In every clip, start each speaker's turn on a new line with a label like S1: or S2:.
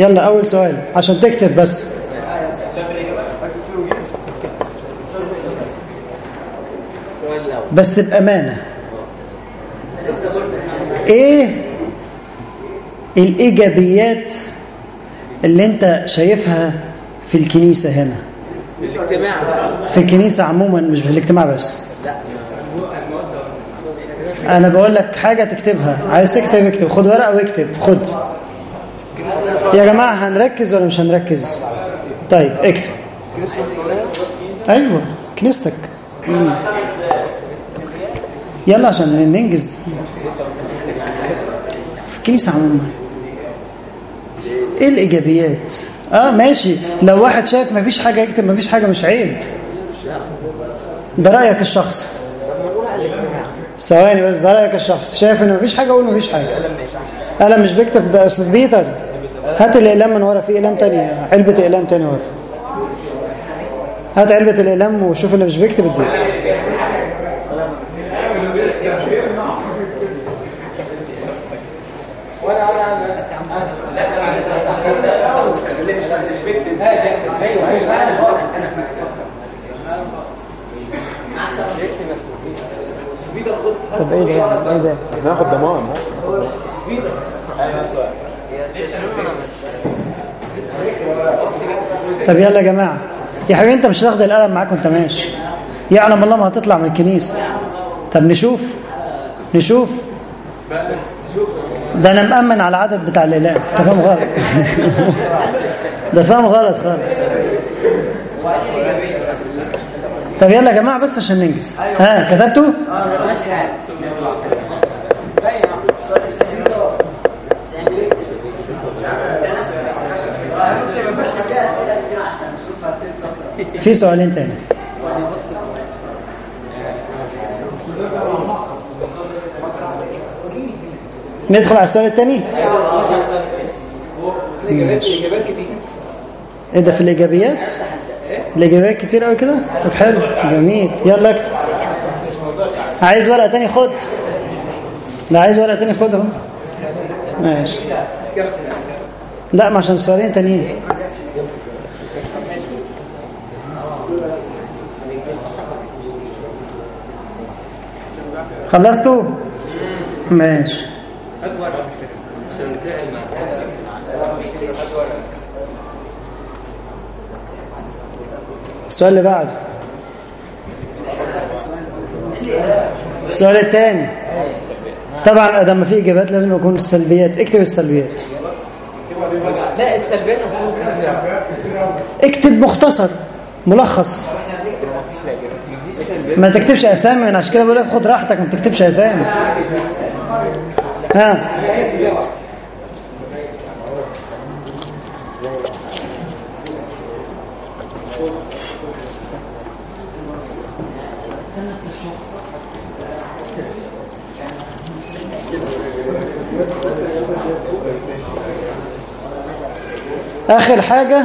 S1: يلا أول سؤال عشان تكتب بس. بس بأمانة. إيه الإيجابيات اللي أنت شايفها في الكنيسة هنا؟ في الكنيسة عموما مش في الاجتماع بس. أنا بقول لك حاجة تكتبها. عايز تكتب اكتب. خد ورقة واكتب. خد. يا جماعة هنركز ولا مش هنركز؟ طيب اكتب. أيوه كنيستك. يلا عشان ننجز. في الكنيسة عموما. إيه الإيجابيات؟ آه ماشي. لو واحد شايف مفيش حاجة يكتب مفيش حاجة مش عيب. ده رأيك الشخصي ثواني بس ده رأيك الشخصي شايف إن مفيش حاجة أقول مفيش حاجة. قلم مش بيكتب أستاذ بيتر؟ هات الإقلام من ورا في إقلام تانية علبة إقلام تانية ورا. هات علبة الإقلام وشوف اللي مش بيكتب اديه طب إيه ده؟ إيه ده؟
S2: ناخد ضمان.
S1: طب يلا يا جماعة. يا حبيبي أنت مش هتاخد القلم معاك وأنت ماشي. يعلم الله ما هتطلع من الكنيسة. طب نشوف. نشوف. ده أنا مأمن على العدد بتاع الاقلام انت فاهم غلط. ده فاهم غلط خالص. طب يلا يا جماعة بس عشان ننجز. ها كتبتوا في سؤالين تاني. ندخل على السؤال التاني؟ إيه ده في الإيجابيات؟ الإيجابيات كتير قوي كده؟ طب حلو جميل. يلا اكتب. عايز ورقة تاني؟ خد. لا عايز ورقة تاني؟ خد اهو. ماشي. لا ما عشان سؤالين تانيين. خلصتوا؟ ماشي. السؤال اللي بعده. السؤال الثاني. طبعا آدم ما في إجابات لازم يكون السلبيات. اكتب السلبيات.
S3: لا السلبيات
S1: اكتب مختصر ملخص. ما تكتبش أسامي أنا عشان كده بقول لك خد راحتك ما تكتبش أسامي. ها؟ آخر حاجة.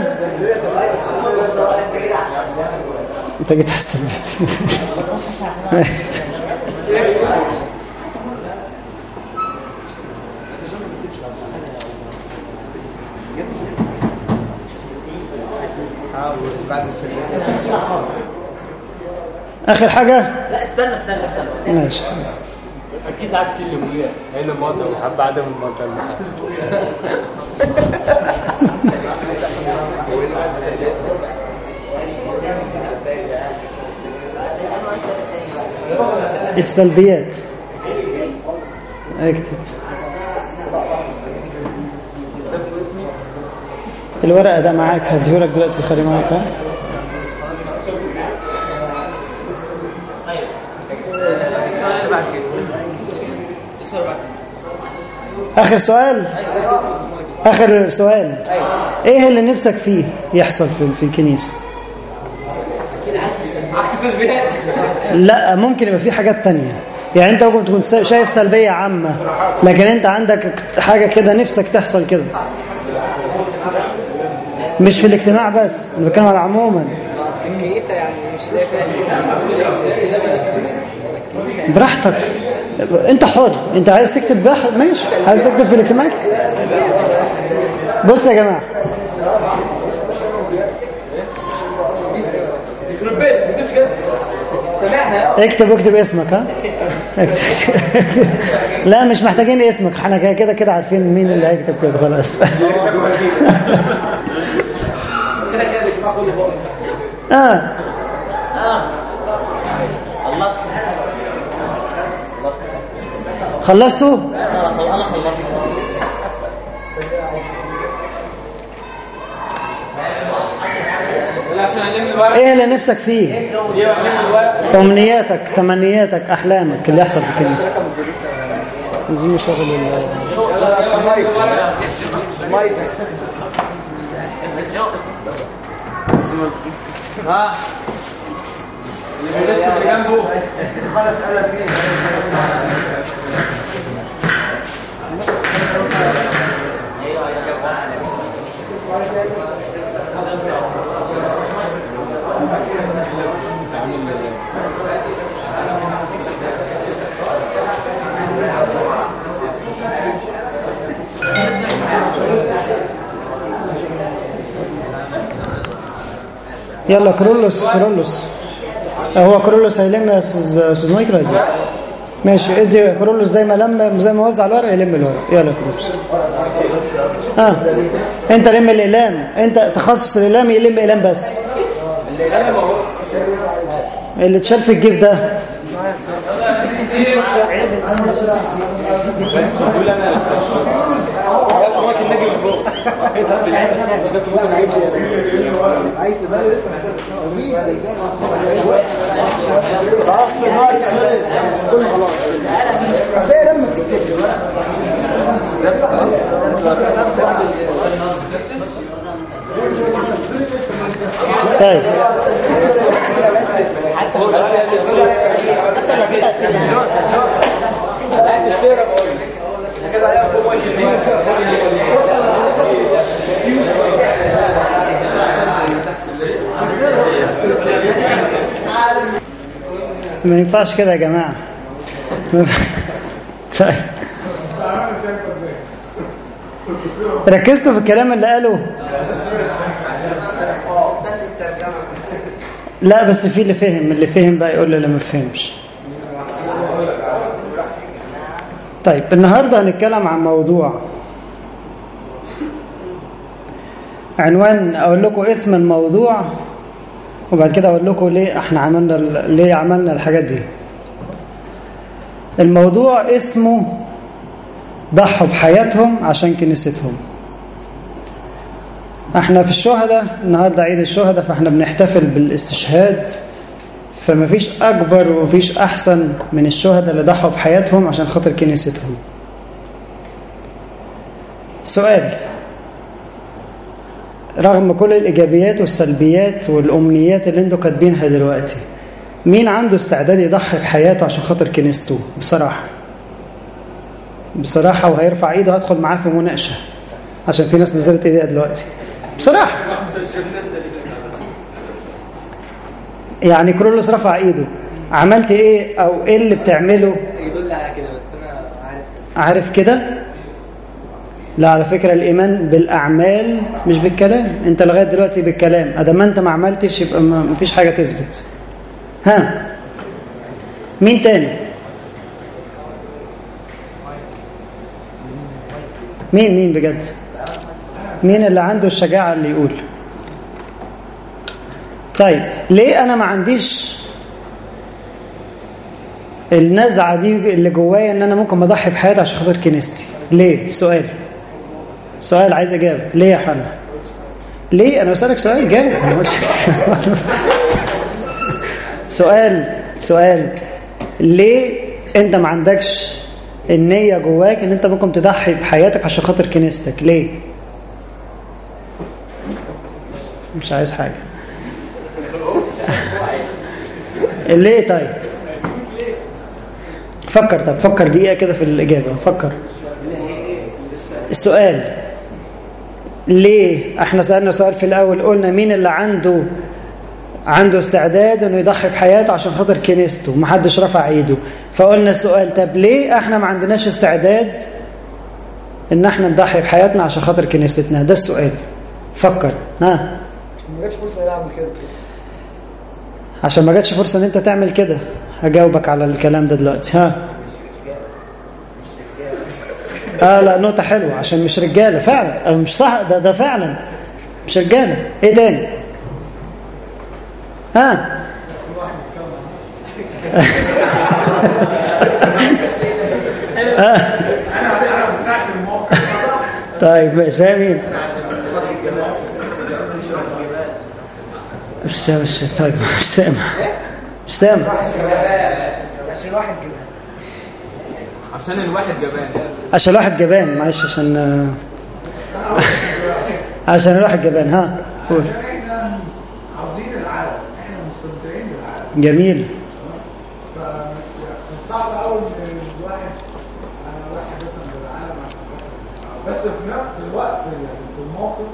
S1: انت جيت على آخر حاجة؟
S3: لا استنى استنى استنى.
S1: ماشي.
S2: أكيد عكس اللي هنا المادة المحبة عدم المحبة
S1: السلبيات. اكتب. الورقة ده معاك هديهولك دلوقتي خلي معاك. آخر سؤال؟ آخر سؤال. إيه اللي نفسك فيه يحصل في الكنيسة؟
S3: عكس السلبيات.
S1: لا ممكن يبقى في حاجات تانية. يعني انت ممكن تكون شايف سلبية عامة لكن انت عندك حاجة كده نفسك تحصل كده. مش في الاجتماع بس أنا بتكلم على عموما. براحتك. انت حر. انت عايز تكتب. ماشي. عايز تكتب في الاجتماع؟ بص يا جماعة
S3: يخرب بيتك ما تكتبش كده سامعنا
S1: اكتب اكتب اسمك ها؟ اكتب. لا مش محتاجين اسمك. إحنا كده كده عارفين مين اللي هيكتب كده خلاص. آه.
S3: خلصت
S1: خلصتوا؟
S3: أنا خلصت لا عشان الم الورق
S1: إيه اللي نفسك فيه؟
S3: الورق
S1: أمنياتك تمنياتك أحلامك اللي يحصل في الكنيسه عايزين شغل ال-
S3: ها؟ اللي بيلف اللي جنبه.
S1: يلا كرولوس كرولوس. هو كرولوس هيلم يا أستاذ مايكل هيديك ماشي ادي كرولوس زي ما لم زي ما وزع الورق يلم الورق. يلا كرولوس. ها انت لم الاقلام انت تخصص الاقلام يلم اقلام بس. اللي اتشال في الجيب ده. طيب ما ينفعش كده يا جماعة. طيب. ركزتوا في الكلام اللي قاله؟ لا بس في اللي فهم اللي فهم بقى يقول لي اللي ما فهمش. طيب النهارده هنتكلم عن موضوع عنوان أقول لكم اسم الموضوع. وبعد كده أقول لكم ليه إحنا عملنا ليه عملنا الحاجات دي. الموضوع اسمه ضحوا بحياتهم عشان كنيستهم. إحنا في الشهداء النهارده عيد الشهداء فإحنا بنحتفل بالاستشهاد. فما فيش أكبر ومفيش أحسن من الشهداء اللي ضحوا بحياتهم عشان خاطر كنيستهم. سؤال رغم كل الإيجابيات والسلبيات والأمنيات اللي أنتوا كاتبينها دلوقتي مين عنده استعداد يضحي بحياته عشان خاطر كنيسته؟ بصراحة. بصراحة وهيرفع ايده هدخل معاه في مناقشة عشان في ناس نزلت ايديها دلوقتي. بصراحة. يعني كرولوس رفع ايده. عملت إيه أو إيه اللي بتعمله؟
S3: يدل على كده بس أنا عارف.
S1: عارف كده؟ لا على فكرة الإيمان بالأعمال مش بالكلام. أنت لغاية دلوقتي بالكلام. أدام أنت ما عملتش يبقى ما ما فيش حاجة تثبت. ها؟ مين تاني؟ مين مين بجد؟ مين اللي عنده الشجاعة اللي يقول؟ طيب ليه أنا ما عنديش النزعة دي اللي جوايا إن أنا ممكن اضحي بحياتي عشان خاطر كنيستي؟ ليه؟ سؤال. سؤال عايز إجابة. ليه يا حنا ليه؟ أنا بسألك سؤال جاوب سؤال سؤال. ليه أنت ما عندكش النية جواك إن أنت ممكن تضحي بحياتك عشان خاطر كنيستك؟ ليه؟ مش عايز حاجة. ليه طيب؟ فكر طب فكر دقيقة كده في الإجابة. فكر. السؤال. ليه؟ إحنا سألنا سؤال في الأول قلنا مين اللي عنده عنده استعداد إنه يضحي بحياته عشان خاطر كنيسته محدش رفع إيده. فقلنا السؤال طب ليه إحنا ما عندناش استعداد إن إحنا نضحي بحياتنا عشان خاطر كنيستنا؟ ده السؤال. فكر. ها؟
S4: ما جاتش فرصة ان اعمل كده.
S1: عشان ما جاتش فرصة إن أنت تعمل كده. هجاوبك على الكلام ده دلوقتي. ها؟ آه لا نقطة حلوة عشان مش رجالة فعلا. أو مش صح ده ده فعلا. مش رجالة. إيه تاني؟ ها؟ طيب ماشي. يا مين؟ مش سامع مش طيب مش سامع. مش سامع.
S4: عشان واحد كده
S2: عشان الواحد جبان.
S1: عشان الواحد جبان معلش عشان آه، عشان الواحد جبان ها قول.
S5: عاوزين العالم إحنا مستمتعين بالعالم
S1: جميل.
S5: فصعب قوي ان الواحد أنا واحد مثلا بالعالم بس في نفس الوقت في الموقف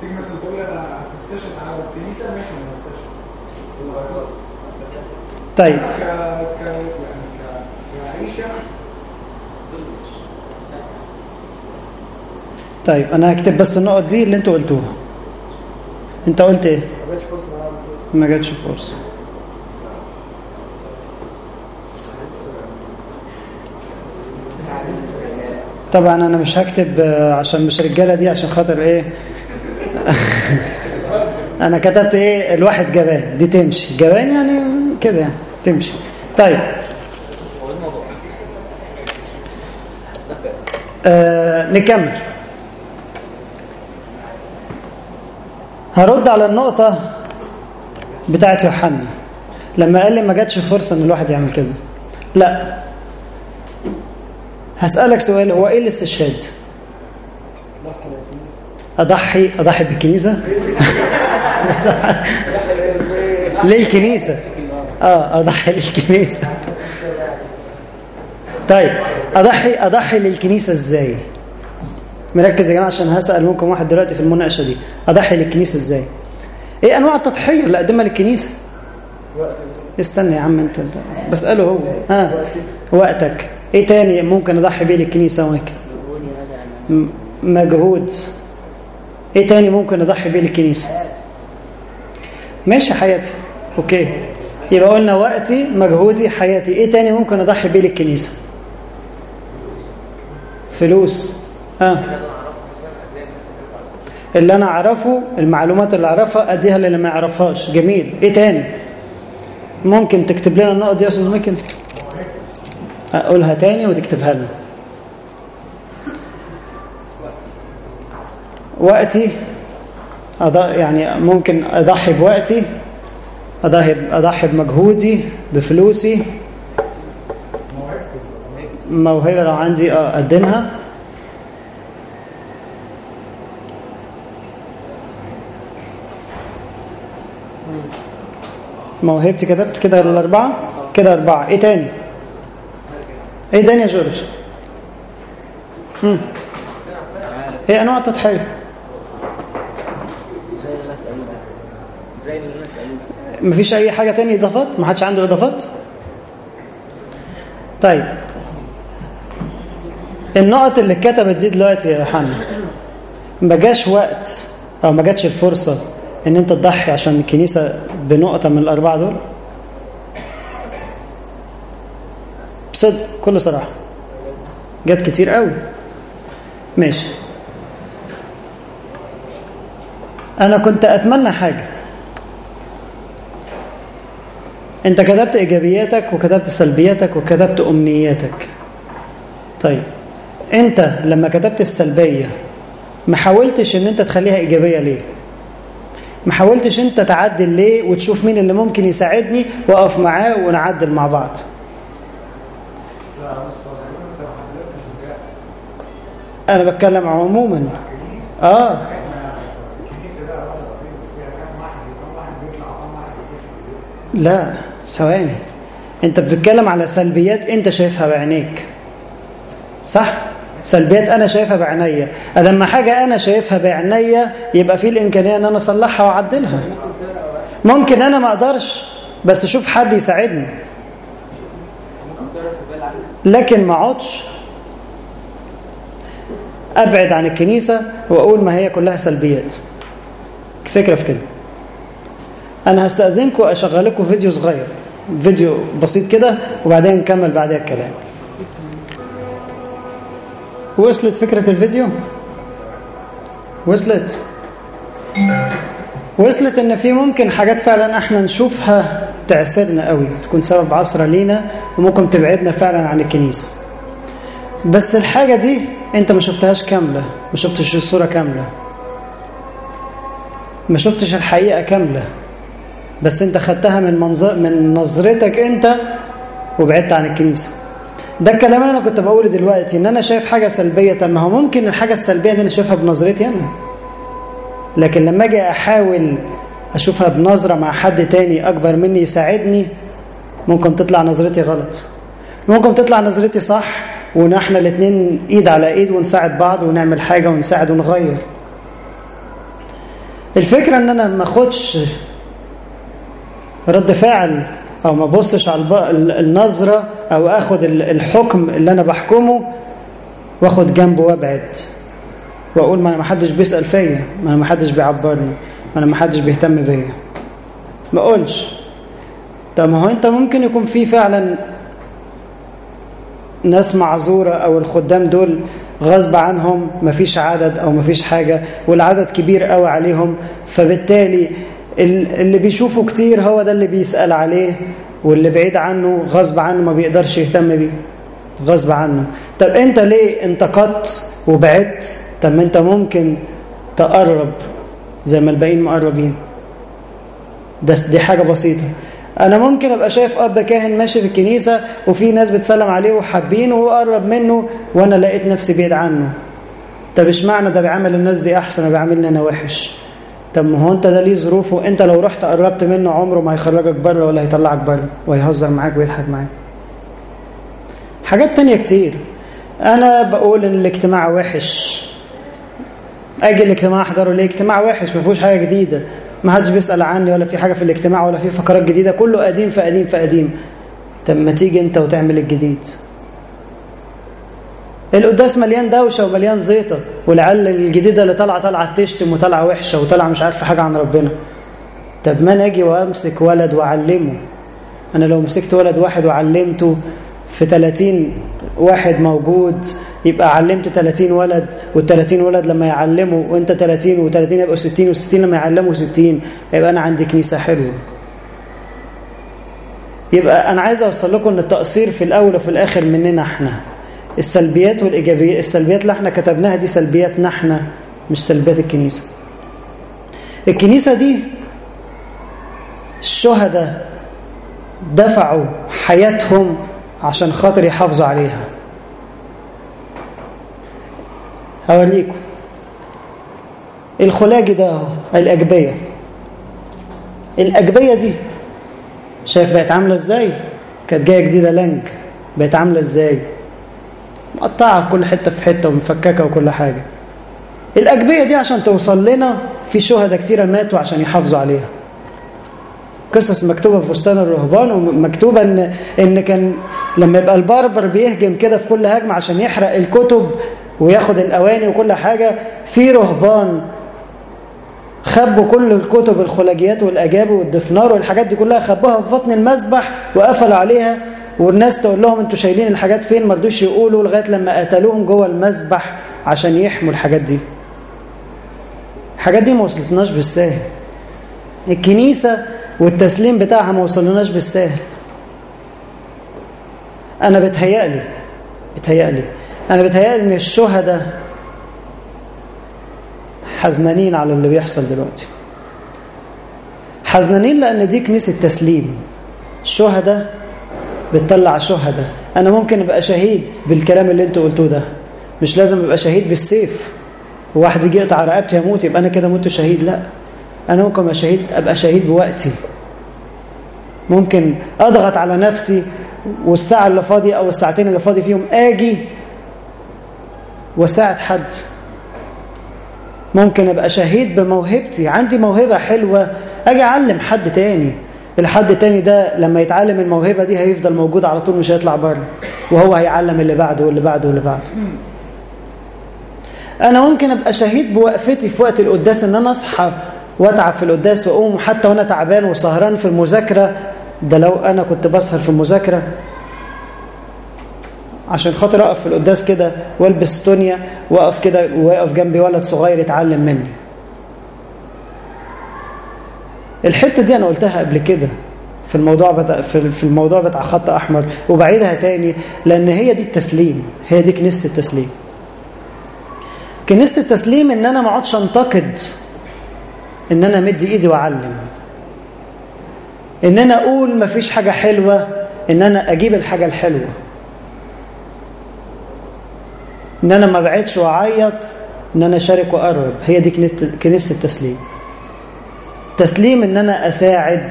S5: تيجي مثلا تقول لي أنا هتستشهد على الكنيسه ماشي أنا هستشهد في الغزال
S1: طيب.
S5: ك ك يعني كعيشة
S1: طيب أنا هكتب بس النقط دي اللي أنتوا قلتوها. أنت قلت إيه؟
S4: ما جاتش
S1: فرصة طبعا أنا مش هكتب آه، عشان مش رجاله دي عشان خاطر إيه؟ أنا كتبت إيه؟ الواحد جبان. دي تمشي. جبان يعني كده يعني تمشي. طيب. آه نكمل. هرد على النقطة بتاعت يوحنا. لما قال لي ما جاتش فرصة إن الواحد يعمل كده. لا. هسألك سؤال هو إيه الاستشهاد؟ أضحي أضحي بالكنيسة؟ ليه الكنيسة آه أضحي للكنيسة. طيب أضحي أضحي للكنيسة إزاي؟ مركز يا جماعة عشان هسأل ممكن واحد دلوقتي في المناقشة دي. أضحي للكنيسة إزاي؟ إيه أنواع التضحية اللي اقدمها للكنيسة؟ استنى يا عم أنت, بسأله هو. ها؟ وقتك. إيه تاني ممكن أضحي بيه للكنيسة وهيك
S6: مجهودي مثلا
S1: م- مجهود. إيه تاني ممكن أضحي بيه للكنيسة؟ ماشي حياتي. أوكي. يبقى قلنا وقتي مجهودي حياتي. إيه تاني ممكن أضحي بيه للكنيسة؟ فلوس. آه اللي أنا أعرفه المعلومات اللي أعرفها أديها للي ما يعرفهاش. جميل. إيه تاني؟ ممكن تكتب لنا النقط دي يا أستاذ ممكن أقولها تاني وتكتبها لنا. وقتي. يعني ممكن أضحي بوقتي. أضحي أضحي بمجهودي بفلوسي. موهبة لو عندي آه اقدمها موهبتي كتبت؟ كده الأربعة؟ كده أربعة. إيه تاني؟ إيه تاني يا جورج؟ مم. إيه أنواع التضحية؟
S4: زي اللي
S1: مفيش أي حاجة تاني إضافات؟ ما حدش عنده إضافات؟ طيب. النقط اللي اتكتبت دي دلوقتي يا حنا ما جاش وقت أو ما جاتش الفرصة إن أنت تضحي عشان الكنيسة بنقطة من الأربعة دول؟ بصدق كل صراحة. جت كتير قوي. ماشي. أنا كنت أتمنى حاجة. أنت كتبت إيجابياتك وكتبت سلبياتك وكتبت أمنياتك. طيب أنت لما كتبت السلبية ما حاولتش إن أنت تخليها إيجابية ليه؟ ما حاولتش انت تعدل ليه وتشوف مين اللي ممكن يساعدني واقف معاه ونعدل مع بعض؟ أنا بتكلم عموما. آه. لا ثواني. انت بتتكلم على سلبيات انت شايفها بعينيك. صح؟ سلبيات أنا شايفها بعينيا آدم حاجة أنا شايفها بعينيا يبقى في الإمكانية إن أنا أصلحها وأعدلها. ممكن أنا ما أقدرش بس أشوف حد يساعدني. لكن ما أقعدش. أبعد عن الكنيسة وأقول ما هي كلها سلبيات. الفكرة في كده. أنا هستأذنكم اشغل لكم فيديو صغير. فيديو بسيط كده وبعدين نكمل بعدها الكلام. وصلت فكرة الفيديو؟ وصلت. وصلت إن في ممكن حاجات فعلا إحنا نشوفها تعسرنا قوي تكون سبب عصرة لينا وممكن تبعدنا فعلا عن الكنيسة. بس الحاجة دي أنت ما شفتهاش كاملة ما شفتش الصورة كاملة. ما شفتش الحقيقة كاملة. بس أنت خدتها من منظر من نظرتك أنت وبعدت عن الكنيسة. ده الكلام أنا كنت بقوله دلوقتي إن أنا شايف حاجة سلبية. طب ما هو ممكن الحاجة السلبية دي أنا أشوفها بنظرتي أنا. لكن لما أجي أحاول أشوفها بنظرة مع حد تاني أكبر مني يساعدني ممكن تطلع نظرتي غلط. ممكن تطلع نظرتي صح وإن إحنا الاتنين إيد على إيد ونساعد بعض ونعمل حاجة ونساعد ونغير. الفكرة إن أنا ما أخدش رد فعل أو ما ابصش على النظرة أو آخد الحكم اللي أنا بحكمه وآخد جنبه وأبعد. وأقول ما أنا ما حدش بيسأل فيا ما أنا ما حدش بيعبرني ما أنا ما حدش بيهتم بيا. ما أقولش. طب ما هو أنت ممكن يكون في فعلا ناس معذورة أو الخدام دول غصب عنهم مفيش عدد أو مفيش حاجة والعدد كبير قوي عليهم فبالتالي اللي بيشوفه كتير هو ده اللي بيسأل عليه واللي بعيد عنه غصب عنه ما بيقدرش يهتم بيه. غصب عنه. طب انت ليه انتقدت وبعدت؟ طب ما انت ممكن تقرب زي ما الباقيين مقربين. ده دي حاجة بسيطة. أنا ممكن أبقى شايف أب كاهن ماشي في الكنيسة وفي ناس بتسلم عليه وحابينه وأقرب منه وأنا لقيت نفسي بعيد عنه. طب اشمعنى ده بيعمل الناس دي أحسن وبيعملني أنا وحش؟ طب ما هو أنت ده ليه ظروفه؟ أنت لو رحت قربت منه عمره ما هيخرجك بره ولا هيطلعك بره وهيهزر معاك ويضحك معاك. حاجات تانية كتير. أنا بقول إن الاجتماع وحش. أجي الاجتماع أحضره ليه؟ اجتماع وحش ما فيهوش حاجة جديدة. ما حدش بيسأل عني ولا في حاجة في الاجتماع ولا في فقرات جديدة. كله قديم في قديم في قديم. طب ما تيجي أنت وتعمل الجديد. القداس مليان دوشة ومليان زيطة والعيال الجديدة اللي طالعة طالعة تشتم وطالعة وحشة وطالعة مش عارفة حاجة عن ربنا. طب ما أنا أجي وأمسك ولد وأعلمه؟ أنا لو مسكت ولد واحد وعلمته في 30 واحد موجود يبقى علمت 30 ولد وال30 ولد لما يعلموا وأنت 30 و30 يبقوا 60 و60 لما يعلموا 60 يبقى أنا عندي كنيسة حلوة. يبقى أنا عايز أوصل لكم إن التقصير في الأول وفي الآخر مننا إحنا. السلبيات والايجابيات السلبيات اللي إحنا كتبناها دي سلبياتنا إحنا مش سلبيات الكنيسة. الكنيسة دي الشهداء دفعوا حياتهم عشان خاطر يحافظوا عليها. هوريكم. الخلاجي ده الأجبية. الأجبية دي شايف بقت عاملة إزاي؟ كانت جاية جديدة لنج. بقت عاملة إزاي؟ مقطعة كل حتة في حتة ومفككة وكل حاجة. الأجبية دي عشان توصل لنا في شهداء كتيرة ماتوا عشان يحافظوا عليها. قصص مكتوبة في فستان الرهبان ومكتوبة ان إن كان لما يبقى البربر بيهجم كده في كل هجمة عشان يحرق الكتب وياخد الأواني وكل حاجة في رهبان خبوا كل الكتب الخلاجيات والآجاب والدفنار والحاجات دي كلها خبوها في بطن المسبح وقفلوا عليها. والناس تقول لهم أنتوا شايلين الحاجات فين؟ ما رضوش يقولوا لغاية لما قتلوهم جوه المسبح عشان يحموا الحاجات دي. الحاجات دي ما وصلتناش بالساهل. الكنيسة والتسليم بتاعها ما وصلناش بالساهل. أنا بتهيألي بتهيألي أنا بتهيألي إن الشهداء حزنانين على اللي بيحصل دلوقتي. حزنانين لأن دي كنيسة تسليم. الشهداء بتطلع شهداء أنا ممكن أبقى شهيد بالكلام اللي أنتوا قلتوه ده. مش لازم أبقى شهيد بالسيف. وواحد يجي يقطع رقبتي يموت يبقى أنا كده مت شهيد. لا. أنا ممكن أبقى شهيد أبقى شهيد بوقتي. ممكن أضغط على نفسي والساعة اللي فاضية أو الساعتين اللي فاضي فيهم آجي وأساعد حد. ممكن أبقى شهيد بموهبتي. عندي موهبة حلوة أجي أعلم حد تاني. الحد تاني ده لما يتعلم الموهبة دي هيفضل موجود على طول مش هيطلع بره. وهو هيعلم اللي بعده واللي بعده واللي بعده. أنا ممكن أبقى شهيد بوقفتي في وقت القداس إن أنا أصحى وأتعب في القداس وأقوم حتى وأنا تعبان وسهران في المذاكرة. ده لو أنا كنت بسهر في المذاكرة. عشان خاطر أقف في القداس كده وألبس تونيا وأقف كده وأقف جنبي ولد صغير يتعلم مني. الحتة دي أنا قلتها قبل كده في الموضوع بتاع في الموضوع بتاع خط أحمر وبعيدها تاني لأن هي دي التسليم هي دي كنيسة التسليم. كنيسة التسليم إن أنا ما أقعدش أنتقد إن أنا مدي إيدي وأعلم. إن أنا أقول ما فيش حاجة حلوة إن أنا أجيب الحاجة الحلوة. إن أنا ما بعدش وأعيط إن أنا أشارك وأقرب. هي دي كنيسة التسليم. تسليم إن أنا أساعد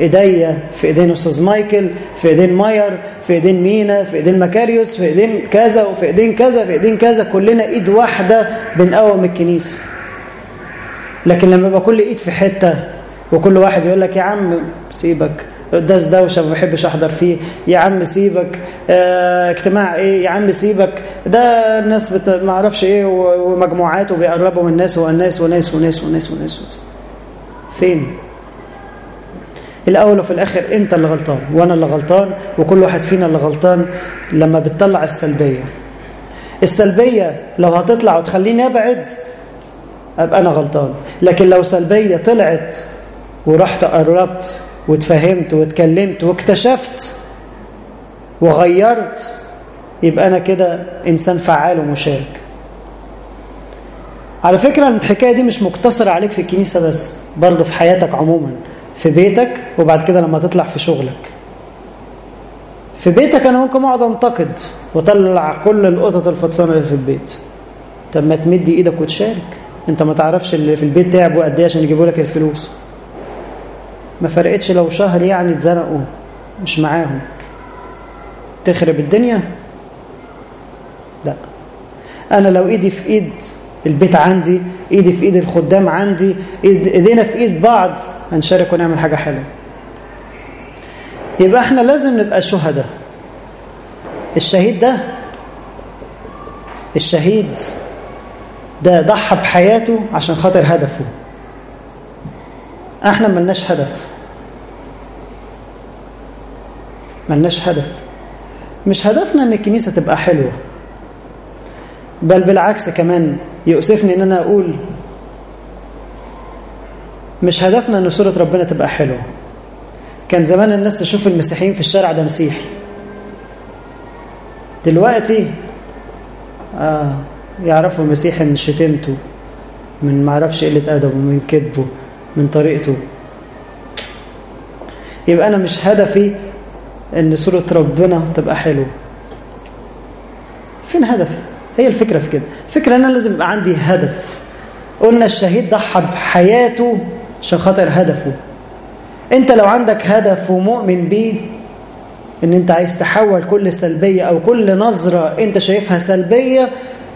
S1: إيديا في إيدين أستاذ مايكل في إيدين ماير في إيدين مينا في إيدين مكاريوس في إيدين كذا وفي إيدين كذا في إيدين كذا كلنا إيد واحدة بنقوم الكنيسة لكن لما يبقى كل إيد في حتة وكل واحد يقول لك يا عم سيبك القداس دوشه ما بحبش أحضر فيه يا عم سيبك آه اجتماع إيه يا عم سيبك ده الناس. ما أعرفش إيه ومجموعات وبيقربوا من الناس والناس وناس وناس وناس وناس, وناس. فين؟ الأول وفي الآخر أنت اللي غلطان وأنا اللي غلطان وكل واحد فينا اللي غلطان لما بتطلع السلبية. السلبية لو هتطلع وتخليني أبعد أبقى أنا غلطان. لكن لو سلبية طلعت ورحت قربت واتفهمت واتكلمت واكتشفت وغيرت يبقى أنا كده إنسان فعال ومشارك على فكرة الحكاية دي مش مقتصرة عليك في الكنيسة بس برضه في حياتك عموما في بيتك وبعد كده لما تطلع في شغلك. في بيتك أنا ممكن أقعد أنتقد وأطلع كل القطط الفطسانة اللي في البيت. طب ما تمد إيدك وتشارك. أنت ما تعرفش اللي في البيت تعبوا قد إيه عشان يجيبوا لك الفلوس. ما فرقتش لو شهر يعني اتزنقوا مش معاهم. تخرب الدنيا؟ لا. أنا لو إيدي في إيد البيت عندي إيدي في إيد الخدام عندي إيدينا في إيد بعض هنشارك ونعمل حاجة حلوة. يبقى إحنا لازم نبقى شهداء. الشهيد ده الشهيد ده ضحى بحياته عشان خاطر هدفه. إحنا ملناش هدف. ملناش هدف. مش هدفنا إن الكنيسة تبقى حلوة بل بالعكس كمان يؤسفني إن أنا أقول مش هدفنا إن صورة ربنا تبقى حلوة. كان زمان الناس تشوف المسيحيين في الشارع ده مسيحي دلوقتي آه يعرفوا المسيحي من شتمته من معرفش قلة أدبه من كذبه من طريقته. يبقى أنا مش هدفي أن صورة ربنا تبقى حلوة. فين هدفي؟ هي الفكرة في كده. الفكرة أن أنا لازم يبقى عندي هدف. قلنا الشهيد ضحى بحياته عشان خاطر هدفه. أنت لو عندك هدف ومؤمن بيه إن أنت عايز تحول كل سلبية أو كل نظرة أنت شايفها سلبية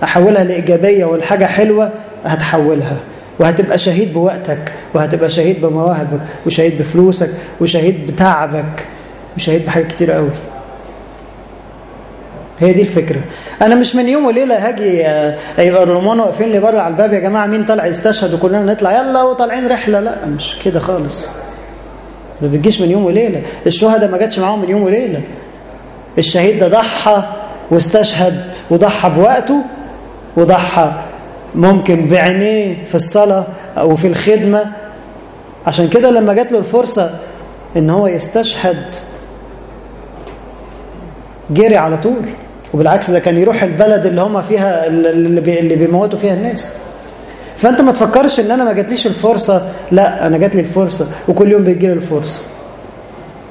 S1: أحولها لإيجابية والحاجة حلوة هتحولها. وهتبقى شهيد بوقتك وهتبقى شهيد بمواهبك وشهيد بفلوسك وشهيد بتعبك وشهيد بحاجات كتير قوي هي دي الفكرة. أنا مش من يوم وليلة هاجي يبقى الرومان واقفين لي بره على الباب يا جماعة مين طالع يستشهد وكلنا نطلع؟ يلا وطالعين رحلة. لا مش كده خالص. ما بتجيش من يوم وليلة. الشهداء ما جاتش معاهم من يوم وليلة. الشهيد ده ضحى واستشهد وضحى بوقته وضحى ممكن بعينيه في الصلاة أو في الخدمة. عشان كده لما جات له الفرصة إن هو يستشهد جري على طول. وبالعكس ده كان يروح البلد اللي هم فيها اللي, اللي بيموتوا فيها الناس. فأنت ما تفكرش إن أنا ما جاتليش الفرصة. لا أنا جات لي الفرصة وكل يوم بتجي لي الفرصة.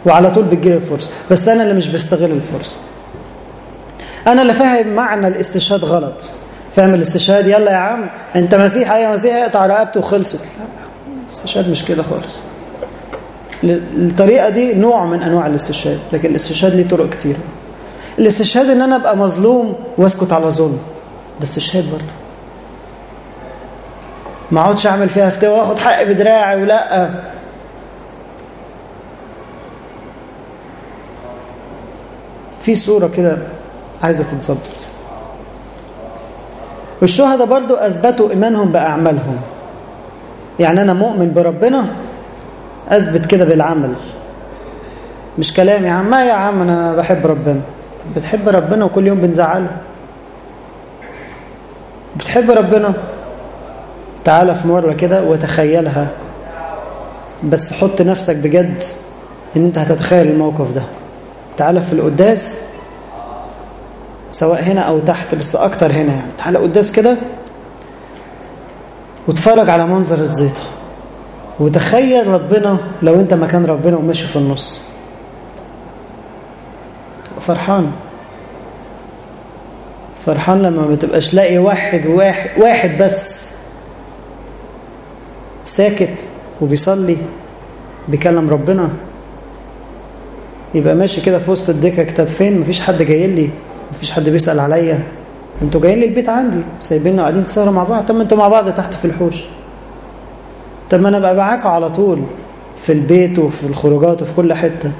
S1: وعلى طول بتجي لي الفرصة. بس أنا اللي مش بستغل الفرصة. أنا اللي فاهم معنى الاستشهاد غلط. فاهم الاستشهاد يلا يا عم أنت مسيح أيوه مسيح اقطع رقبته وخلصت. لا الاستشهاد مش كده خالص. الطريقة دي نوع من أنواع الاستشهاد لكن الاستشهاد ليه طرق كتير. الاستشهاد إن أنا أبقى مظلوم وأسكت على ظلم ده استشهاد برضه. ما أقعدش أعمل فيها فتوى وآخد حقي بدراعي ولا. في صورة كده عايزة تتظبط والشهداء برضو أثبتوا إيمانهم بأعمالهم. يعني أنا مؤمن بربنا أثبت كده بالعمل. مش كلام يا عم ما يا عم أنا بحب ربنا. بتحب ربنا وكل يوم بنزعله. بتحب ربنا؟ تعالى في مرة كده وتخيلها. بس حط نفسك بجد إن أنت هتتخيل الموقف ده. تعالى في القداس سواء هنا أو تحت بس أكتر هنا يعني. تعالى قداس كده واتفرج على منظر الزيطة. وتخيل ربنا لو أنت مكان ربنا وماشي في النص. فرحان. فرحان لما ما تبقاش لاقي واحد واحد واحد بس ساكت وبيصلي بيكلم ربنا يبقى ماشي كده في وسط الدكة طب فين؟ مفيش حد جاي لي مفيش حد بيسأل عليا. أنتوا جايين لي البيت عندي سايبيننا قاعدين تسهروا مع بعض. طب ما أنتوا مع بعض تحت في الحوش. طب ما أنا ابقى معاكم على طول في البيت وفي الخروجات وفي كل حتة.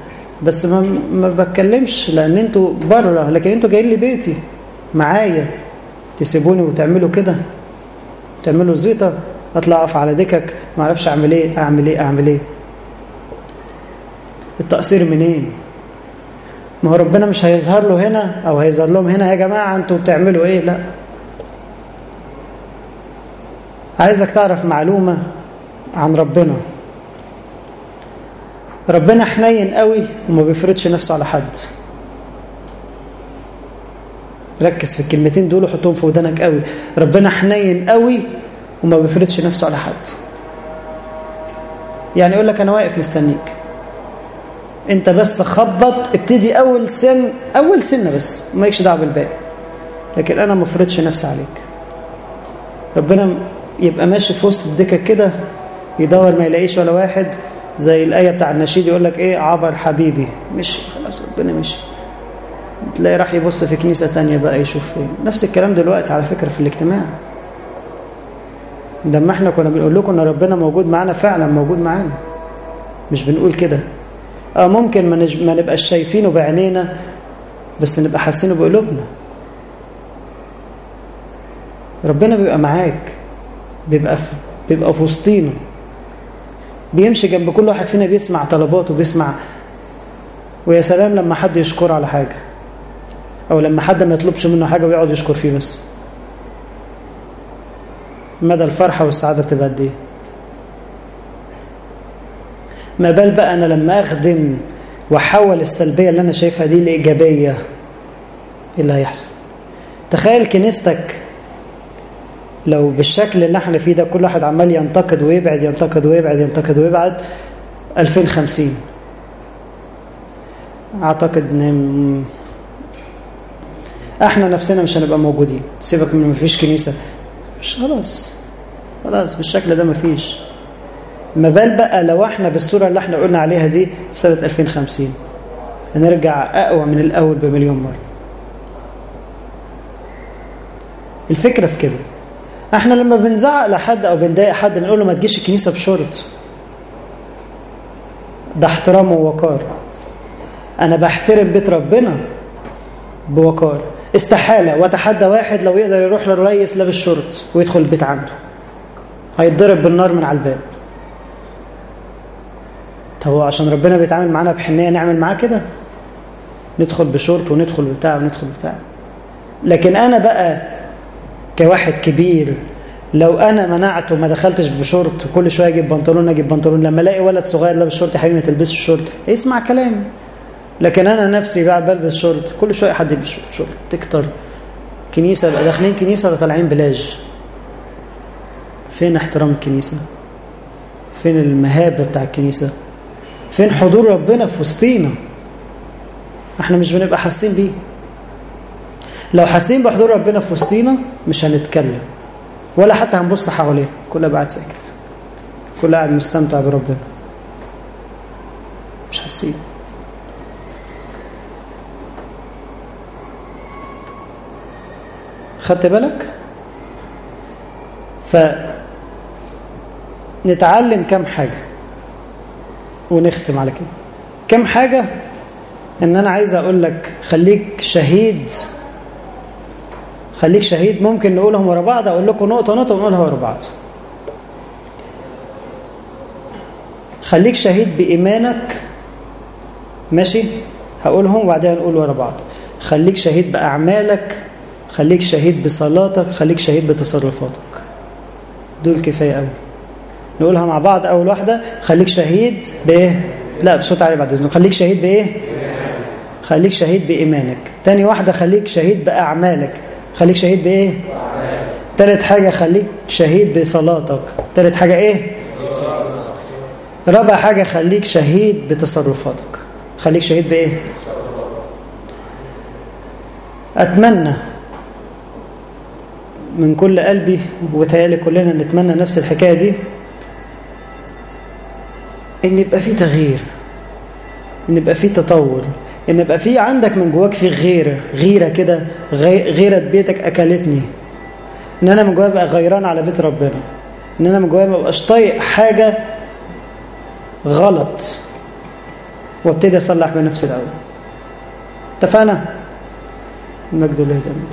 S1: بس ما ما بتكلمش لأن أنتوا بره لكن أنتوا جايين لي بيتي معايا. تسيبوني وتعملوا كده. تعملوا زيطة. اطلع اقف على دكك ما أعرفش اعمل إيه اعمل إيه اعمل إيه. التقصير منين؟ ما هو ربنا مش هيظهر له هنا أو هيظهر لهم هنا يا جماعة أنتوا بتعملوا إيه؟ لا. عايزك تعرف معلومة عن ربنا. ربنا حنين قوي وما بيفرضش نفسه على حد. ركز في الكلمتين دول وحطهم في ودانك قوي. ربنا حنين قوي وما بيفرضش نفسه على حد. يعني يقول لك أنا واقف مستنيك. أنت بس خبط ابتدي أول سن أول سنه بس مالكش دعوة بالباقي. لكن أنا ما افرضش نفسي عليك. ربنا يبقى ماشي في وسط الدكة كده يدور ما يلاقيش ولا واحد زي الآية بتاع النشيد يقول لك إيه؟ عبر حبيبي. مشي خلاص ربنا مشي. تلاقي راح يبص في كنيسة تانية بقى يشوف فين. نفس الكلام دلوقتي على فكرة في الاجتماع. لما إحنا كنا بنقول لكم إن ربنا موجود معانا فعلا موجود معانا. مش بنقول كده. آه ممكن ما, نج... ما نبقاش شايفينه بعينينا بس نبقى حاسينه بقلوبنا. ربنا بيبقى معاك بيبقى في... بيبقى في وسطينا. بيمشي جنب كل واحد فينا بيسمع طلباته بيسمع. ويا سلام لما حد يشكر على حاجة أو لما حد ما يطلبش منه حاجة ويقعد يشكر فيه بس. مدى الفرحة والسعادة بتبقى قد إيه؟ ما بال بقى أنا لما أخدم وأحول السلبية اللي أنا شايفها دي لإيجابية إيه اللي هيحصل؟ تخيل كنيستك لو بالشكل اللي إحنا فيه ده كل واحد عمال ينتقد ويبعد ينتقد ويبعد ينتقد ويبعد 2050 أعتقد إن إحنا نفسنا مش هنبقى موجودين. سيبك من مفيش كنيسة. مش خلاص. خلاص بالشكل ده مفيش. ما بال بقى لو إحنا بالصورة اللي إحنا قلنا عليها دي في سنة 2050 هنرجع أقوى من الأول بمليون مرة. الفكرة في كده. إحنا لما بنزعق لحد أو بنضايق حد بنقول له ما تجيش الكنيسة بشورت. ده احترام ووقار. أنا بحترم بيت ربنا بوقار. استحالة. واتحدى واحد لو يقدر يروح للريس لابس شورت ويدخل البيت عنده. هيتضرب بالنار من على الباب. طب هو عشان ربنا بيتعامل معانا بحنية نعمل معاه كده؟ ندخل بشورت وندخل بتاع وندخل بتاع. لكن أنا بقى كواحد كبير لو أنا منعت وما دخلتش بشورت كل شوية أجيب بنطلون أجيب بنطلون لما ألاقي ولد صغير لابس شورت يا حبيبي ما تلبسش شورت. يسمع كلامي. لكن أنا نفسي بقى بلبس شورت كل شوية حد يلبس شورت شورت تكتر. كنيسة داخلين كنيسة ولا طالعين بلاج. فين احترام الكنيسة؟ فين المهابه بتاع الكنيسة؟ فين حضور ربنا في وسطينا؟ إحنا مش بنبقى حاسين بيه. لو حاسين بحضور ربنا في وسطينا مش هنتكلم. ولا حتى هنبص حواليه. كل قاعد ساكت. كل قاعد مستمتع بربنا. مش حاسين. خدت بالك؟ ف نتعلم كم حاجة ونختم على كده. كم حاجة إن أنا عايز أقول لك خليك شهيد خليك شهيد ممكن نقولهم ورا بعض أقول لكم نقطة نقطة ونقولها ورا بعض. خليك شهيد بإيمانك. ماشي؟ هقولهم وبعدين نقول ورا بعض. خليك شهيد بأعمالك خليك شهيد بصلاتك خليك شهيد بتصرفاتك. دول كفاية قوي نقولها مع بعض أول واحدة خليك شهيد بإيه؟ لا بصوت عالي بعد إذنك. خليك شهيد بإيه؟ خليك شهيد بإيمانك. تاني واحدة خليك شهيد بأعمالك. خليك شهيد بإيه؟ تالت حاجة خليك شهيد بصلاتك. تالت حاجة إيه؟ رابع حاجة خليك شهيد بتصرفاتك. خليك شهيد بإيه؟ أتمنى من كل قلبي وتهيالي كلنا نتمنى نفس الحكاية دي إن يبقى في تغيير إن يبقى في تطور إن يبقى في عندك من جواك في غيره غيرة كده غي- غيرة بيتك أكلتني. إن أنا من جوايا بقى غيران على بيت ربنا. إن أنا من جوايا ما بقاش طايق حاجة غلط. وابتدي أصلح بنفسي الأول. اتفقنا؟ المجد لله جميل